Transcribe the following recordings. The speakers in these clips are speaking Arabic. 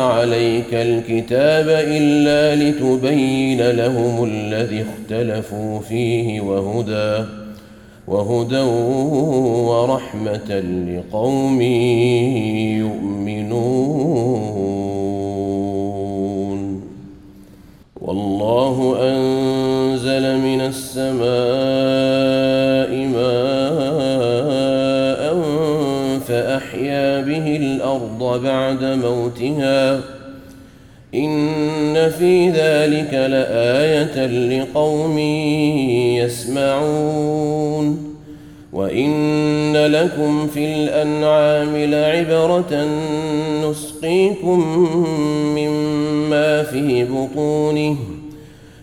عليك الكتاب إلا لتبين لهم الذي اختلفوا فيه وهدى وهدى ورحمة لقوم يؤمنون. والله أنزل من السماء ماء به الأرض بعد موتها إن في ذلك لآية لقوم يسمعون وإن لكم في الأنعام لعبرة نسقيكم مما في بطونه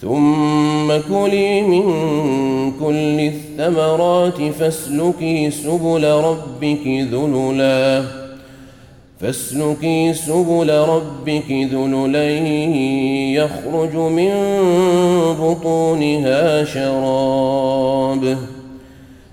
ثم كلي من كل الثمرات فاسلكي سبل ربك ذللا فاسلكي سبل ربك ذللا يخرج من بطونها شراب.